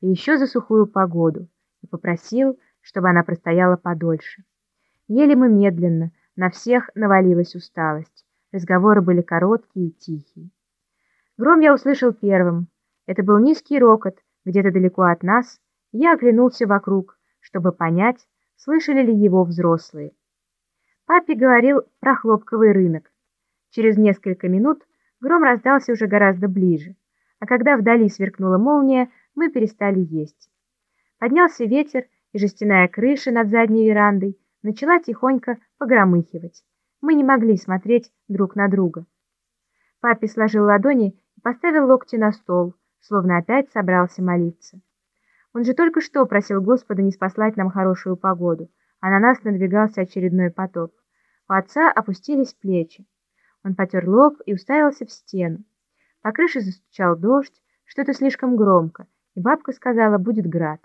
и еще за сухую погоду, и попросил, чтобы она простояла подольше. Ели мы медленно, на всех навалилась усталость. Разговоры были короткие и тихие. Гром я услышал первым. Это был низкий рокот, где-то далеко от нас. Я оглянулся вокруг, чтобы понять, слышали ли его взрослые. Папе говорил про хлопковый рынок. Через несколько минут гром раздался уже гораздо ближе, а когда вдали сверкнула молния, мы перестали есть. Поднялся ветер, и жестяная крыша над задней верандой начала тихонько погромыхивать. Мы не могли смотреть друг на друга. Папе сложил ладони и поставил локти на стол, словно опять собрался молиться. Он же только что просил Господа не спаслать нам хорошую погоду, а на нас надвигался очередной потоп. У отца опустились плечи. Он потер лоб и уставился в стену. По крыше застучал дождь, что-то слишком громко, и бабка сказала, будет град.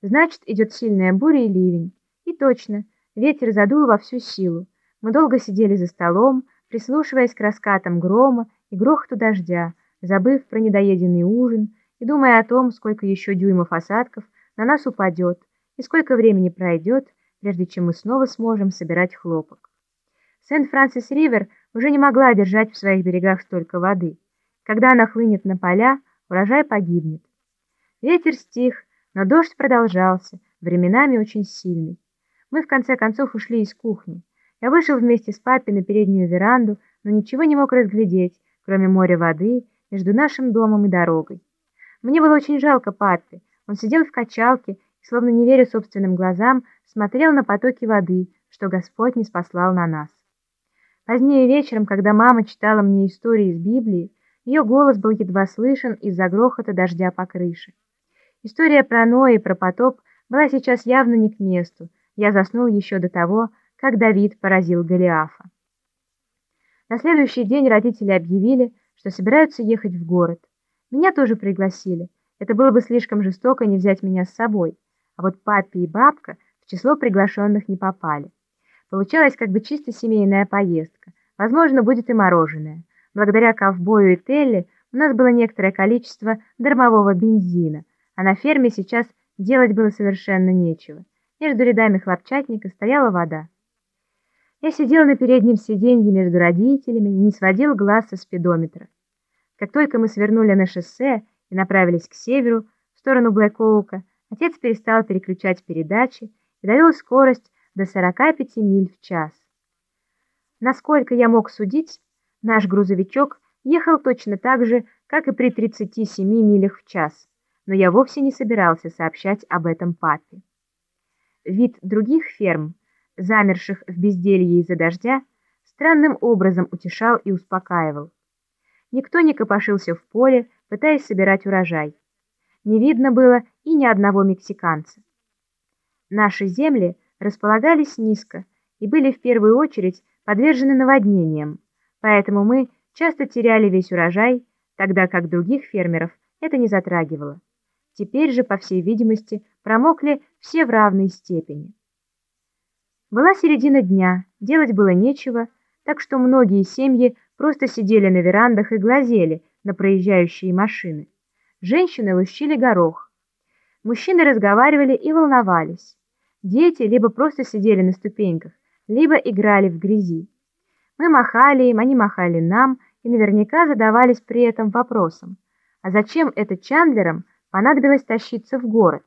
Значит, идет сильная буря и ливень. И точно, ветер задул во всю силу. Мы долго сидели за столом, прислушиваясь к раскатам грома и грохоту дождя, забыв про недоеденный ужин и думая о том, сколько еще дюймов осадков на нас упадет и сколько времени пройдет, прежде чем мы снова сможем собирать хлопок. Сент-Франсис-Ривер уже не могла держать в своих берегах столько воды. Когда она хлынет на поля, урожай погибнет. Ветер стих, но дождь продолжался, временами очень сильный. Мы в конце концов ушли из кухни. Я вышел вместе с папой на переднюю веранду, но ничего не мог разглядеть, кроме моря воды между нашим домом и дорогой. Мне было очень жалко папы. Он сидел в качалке и, словно не веря собственным глазам, смотрел на потоки воды, что Господь не спаслал на нас. Позднее вечером, когда мама читала мне истории из Библии, ее голос был едва слышен из-за грохота дождя по крыше. История про Ноя и про потоп была сейчас явно не к месту. Я заснул еще до того, как Давид поразил Голиафа. На следующий день родители объявили, что собираются ехать в город. Меня тоже пригласили. Это было бы слишком жестоко не взять меня с собой. А вот папе и бабка в число приглашенных не попали. Получалась как бы чисто семейная поездка. Возможно, будет и мороженое. Благодаря ковбою и Телли у нас было некоторое количество дармового бензина, а на ферме сейчас делать было совершенно нечего. Между рядами хлопчатника стояла вода. Я сидел на переднем сиденье между родителями и не сводил глаз со спидометра. Как только мы свернули на шоссе и направились к северу, в сторону Блэкоука, отец перестал переключать передачи и довел скорость до 45 миль в час. Насколько я мог судить, наш грузовичок ехал точно так же, как и при 37 милях в час но я вовсе не собирался сообщать об этом папе. Вид других ферм, замерших в безделье из-за дождя, странным образом утешал и успокаивал. Никто не копошился в поле, пытаясь собирать урожай. Не видно было и ни одного мексиканца. Наши земли располагались низко и были в первую очередь подвержены наводнениям, поэтому мы часто теряли весь урожай, тогда как других фермеров это не затрагивало. Теперь же, по всей видимости, промокли все в равной степени. Была середина дня, делать было нечего, так что многие семьи просто сидели на верандах и глазели на проезжающие машины. Женщины лущили горох. Мужчины разговаривали и волновались. Дети либо просто сидели на ступеньках, либо играли в грязи. Мы махали им, они махали нам и наверняка задавались при этом вопросом, а зачем это Чандлерам понадобилось тащиться в город.